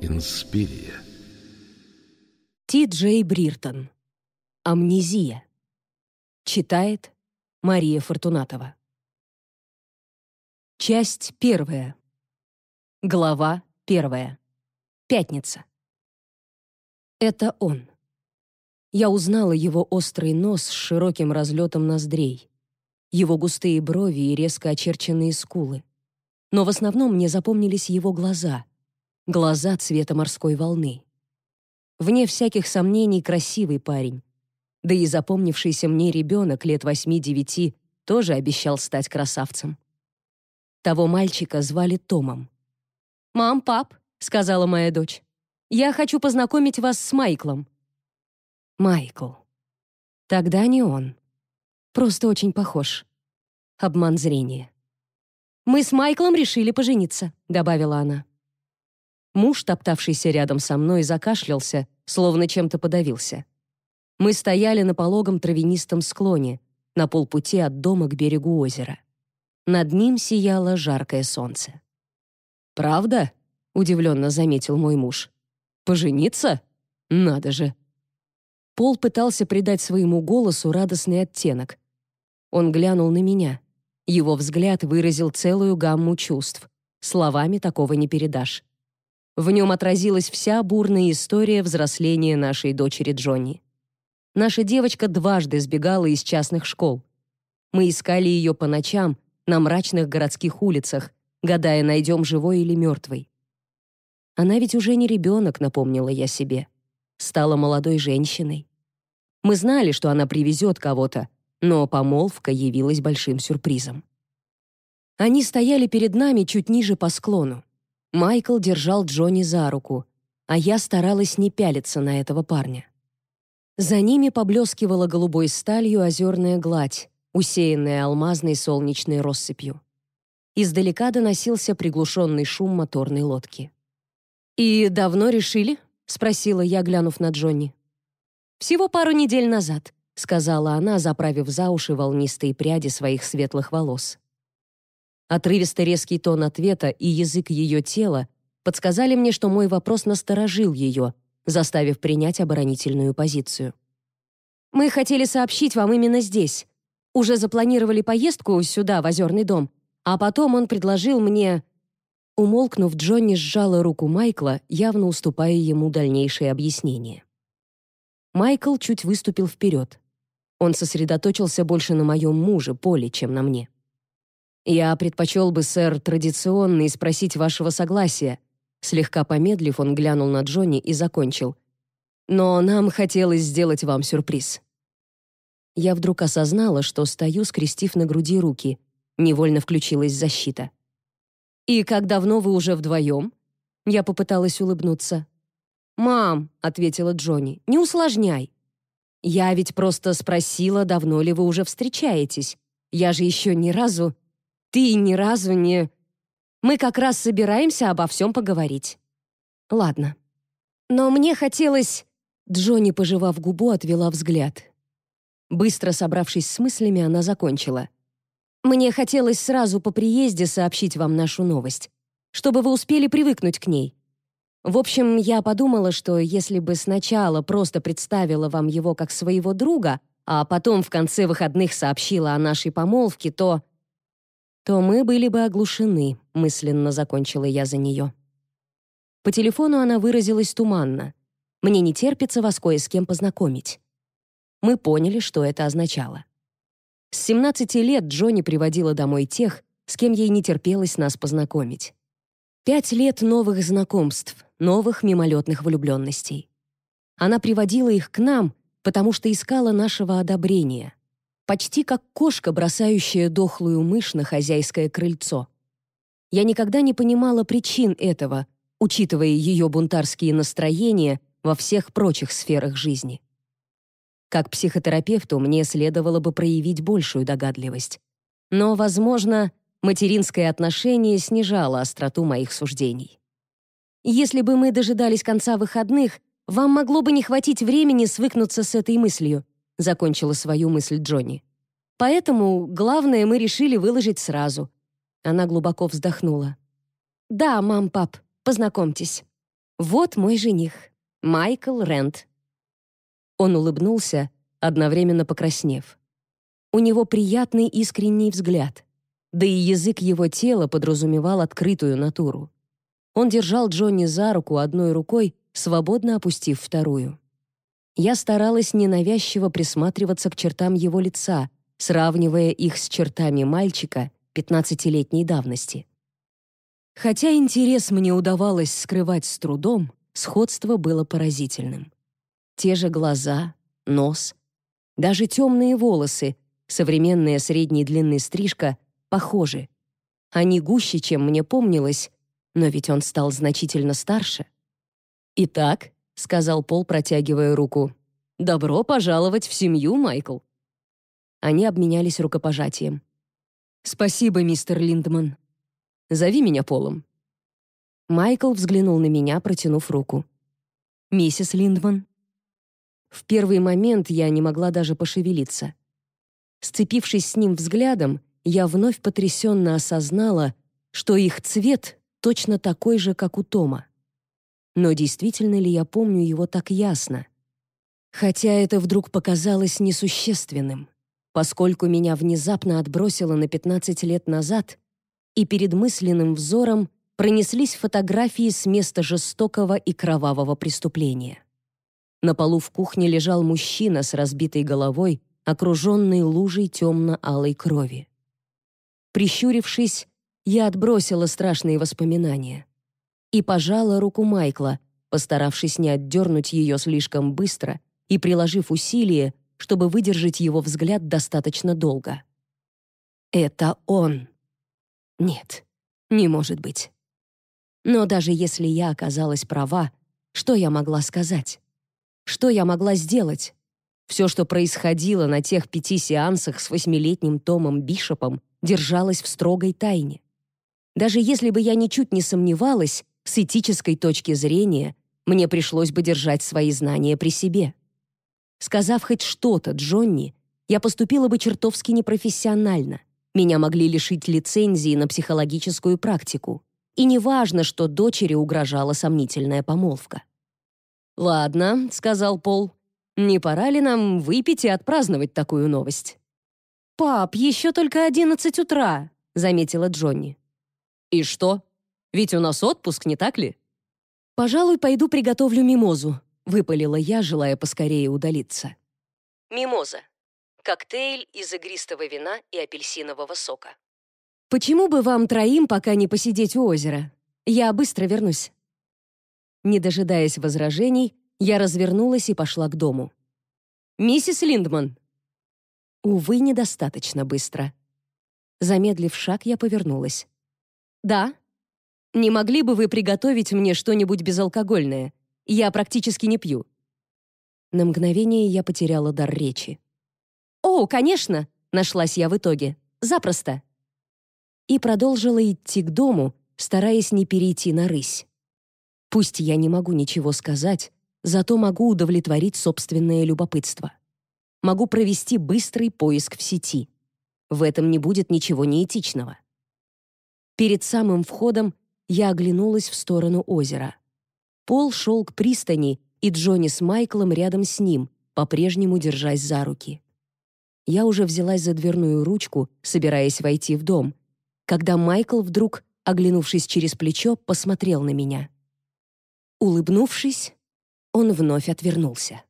Инспирия. Ти Джей Бриртон. Амнезия. Читает Мария Фортунатова. Часть первая. Глава первая. Пятница. Это он. Я узнала его острый нос с широким разлетом ноздрей, его густые брови и резко очерченные скулы. Но в основном мне запомнились его глаза, глаза цвета морской волны. Вне всяких сомнений красивый парень. Да и запомнившийся мне ребенок лет восьми-девяти тоже обещал стать красавцем. Того мальчика звали Томом. «Мам, пап», — сказала моя дочь, — «я хочу познакомить вас с Майклом». Майкл. Тогда не он. Просто очень похож. Обман зрения. «Мы с Майклом решили пожениться», — добавила она. Муж, топтавшийся рядом со мной, закашлялся, словно чем-то подавился. Мы стояли на пологом травянистом склоне, на полпути от дома к берегу озера. Над ним сияло жаркое солнце. «Правда?» — удивленно заметил мой муж. «Пожениться? Надо же!» Пол пытался придать своему голосу радостный оттенок. Он глянул на меня. Его взгляд выразил целую гамму чувств. Словами такого не передашь. В нем отразилась вся бурная история взросления нашей дочери Джонни. Наша девочка дважды сбегала из частных школ. Мы искали ее по ночам, на мрачных городских улицах, гадая, найдем живой или мертвой. Она ведь уже не ребенок, напомнила я себе. Стала молодой женщиной. Мы знали, что она привезет кого-то, но помолвка явилась большим сюрпризом. Они стояли перед нами чуть ниже по склону. Майкл держал Джонни за руку, а я старалась не пялиться на этого парня. За ними поблескивала голубой сталью озерная гладь, усеянная алмазной солнечной россыпью. Издалека доносился приглушенный шум моторной лодки. «И давно решили?» — спросила я, глянув на Джонни. «Всего пару недель назад», — сказала она, заправив за уши волнистые пряди своих светлых волос. Отрывисто резкий тон ответа и язык ее тела подсказали мне, что мой вопрос насторожил ее, заставив принять оборонительную позицию. «Мы хотели сообщить вам именно здесь», уже запланировали поездку сюда, в Озерный дом, а потом он предложил мне...» Умолкнув, Джонни сжала руку Майкла, явно уступая ему дальнейшие объяснения. Майкл чуть выступил вперед. Он сосредоточился больше на моем муже, Поле, чем на мне. «Я предпочел бы, сэр, традиционно и спросить вашего согласия». Слегка помедлив, он глянул на Джонни и закончил. «Но нам хотелось сделать вам сюрприз» я вдруг осознала, что стою, скрестив на груди руки. Невольно включилась защита. «И как давно вы уже вдвоем?» Я попыталась улыбнуться. «Мам», — ответила Джонни, — «не усложняй». «Я ведь просто спросила, давно ли вы уже встречаетесь. Я же еще ни разу...» «Ты ни разу не...» «Мы как раз собираемся обо всем поговорить». «Ладно». «Но мне хотелось...» Джонни, пожевав губу, отвела взгляд. Быстро собравшись с мыслями, она закончила. «Мне хотелось сразу по приезде сообщить вам нашу новость, чтобы вы успели привыкнуть к ней. В общем, я подумала, что если бы сначала просто представила вам его как своего друга, а потом в конце выходных сообщила о нашей помолвке, то... то мы были бы оглушены», — мысленно закончила я за нее. По телефону она выразилась туманно. «Мне не терпится вас кое с кем познакомить» мы поняли, что это означало. С 17 лет Джонни приводила домой тех, с кем ей не терпелось нас познакомить. Пять лет новых знакомств, новых мимолетных влюбленностей. Она приводила их к нам, потому что искала нашего одобрения. Почти как кошка, бросающая дохлую мышь на хозяйское крыльцо. Я никогда не понимала причин этого, учитывая ее бунтарские настроения во всех прочих сферах жизни. Как психотерапевту мне следовало бы проявить большую догадливость. Но, возможно, материнское отношение снижало остроту моих суждений. Если бы мы дожидались конца выходных, вам могло бы не хватить времени свыкнуться с этой мыслью, закончила свою мысль Джонни. Поэтому главное мы решили выложить сразу». Она глубоко вздохнула. «Да, мам, пап, познакомьтесь. Вот мой жених, Майкл Рент». Он улыбнулся, одновременно покраснев. У него приятный искренний взгляд, да и язык его тела подразумевал открытую натуру. Он держал Джонни за руку одной рукой, свободно опустив вторую. Я старалась ненавязчиво присматриваться к чертам его лица, сравнивая их с чертами мальчика пятнадцатилетней давности. Хотя интерес мне удавалось скрывать с трудом, сходство было поразительным. Те же глаза, нос, даже темные волосы, современная средней длины стрижка, похожи. Они гуще, чем мне помнилось, но ведь он стал значительно старше. «Итак», — сказал Пол, протягивая руку, «добро пожаловать в семью, Майкл». Они обменялись рукопожатием. «Спасибо, мистер Линдман. Зови меня Полом». Майкл взглянул на меня, протянув руку. «Миссис Линдман». В первый момент я не могла даже пошевелиться. Сцепившись с ним взглядом, я вновь потрясенно осознала, что их цвет точно такой же, как у Тома. Но действительно ли я помню его так ясно? Хотя это вдруг показалось несущественным, поскольку меня внезапно отбросило на 15 лет назад, и перед мысленным взором пронеслись фотографии с места жестокого и кровавого преступления. На полу в кухне лежал мужчина с разбитой головой, окруженный лужей темно-алой крови. Прищурившись, я отбросила страшные воспоминания и пожала руку Майкла, постаравшись не отдернуть ее слишком быстро и приложив усилие, чтобы выдержать его взгляд достаточно долго. «Это он!» «Нет, не может быть». Но даже если я оказалась права, что я могла сказать? Что я могла сделать? Все, что происходило на тех пяти сеансах с восьмилетним Томом Бишопом, держалось в строгой тайне. Даже если бы я ничуть не сомневалась, с этической точки зрения мне пришлось бы держать свои знания при себе. Сказав хоть что-то Джонни, я поступила бы чертовски непрофессионально. Меня могли лишить лицензии на психологическую практику. И неважно, что дочери угрожала сомнительная помолвка. «Ладно», — сказал Пол, — «не пора ли нам выпить и отпраздновать такую новость?» «Пап, еще только одиннадцать утра», — заметила Джонни. «И что? Ведь у нас отпуск, не так ли?» «Пожалуй, пойду приготовлю мимозу», — выпалила я, желая поскорее удалиться. Мимоза. Коктейль из игристого вина и апельсинового сока. «Почему бы вам троим пока не посидеть у озера? Я быстро вернусь». Не дожидаясь возражений, я развернулась и пошла к дому. «Миссис Линдман!» Увы, недостаточно быстро. Замедлив шаг, я повернулась. «Да. Не могли бы вы приготовить мне что-нибудь безалкогольное? Я практически не пью». На мгновение я потеряла дар речи. «О, конечно!» — нашлась я в итоге. «Запросто!» И продолжила идти к дому, стараясь не перейти на рысь. Пусть я не могу ничего сказать, зато могу удовлетворить собственное любопытство. Могу провести быстрый поиск в сети. В этом не будет ничего неэтичного. Перед самым входом я оглянулась в сторону озера. Пол шел к пристани, и Джонни с Майклом рядом с ним, по-прежнему держась за руки. Я уже взялась за дверную ручку, собираясь войти в дом, когда Майкл вдруг, оглянувшись через плечо, посмотрел на меня. Улыбнувшись, он вновь отвернулся.